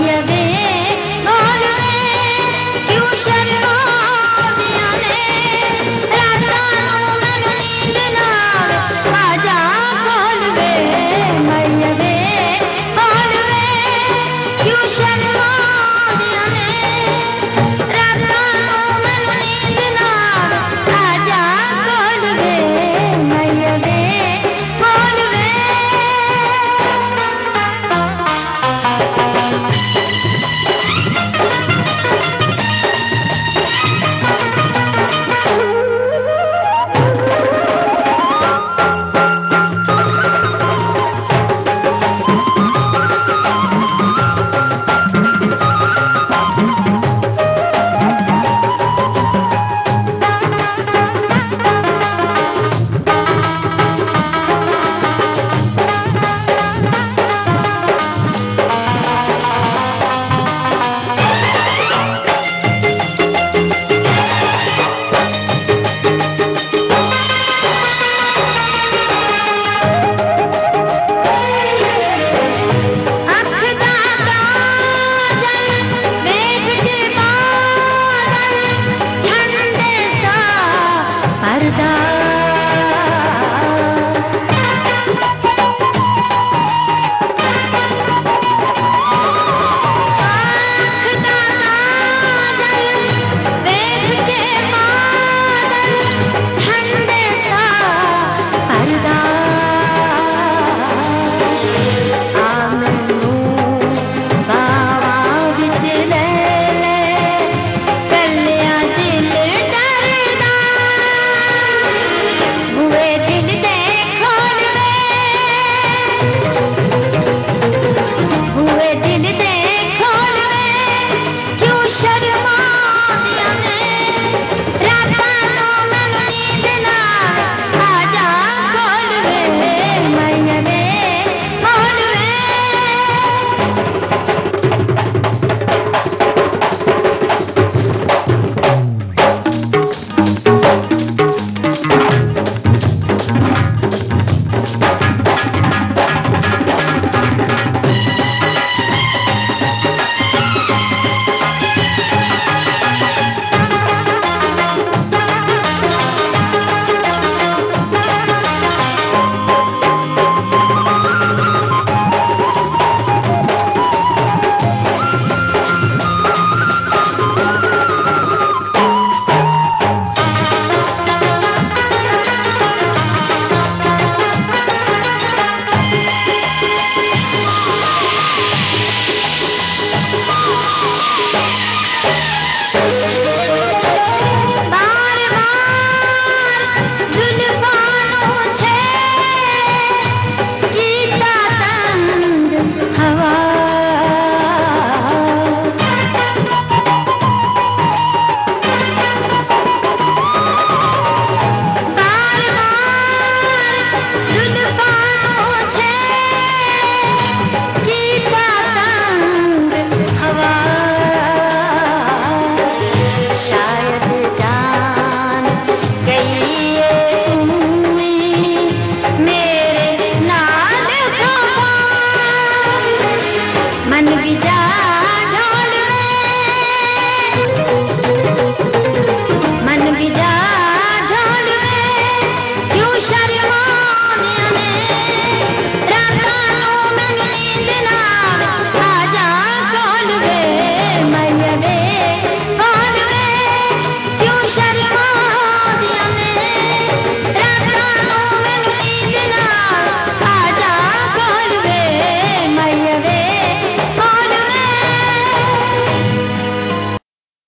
Yeah. मन विचार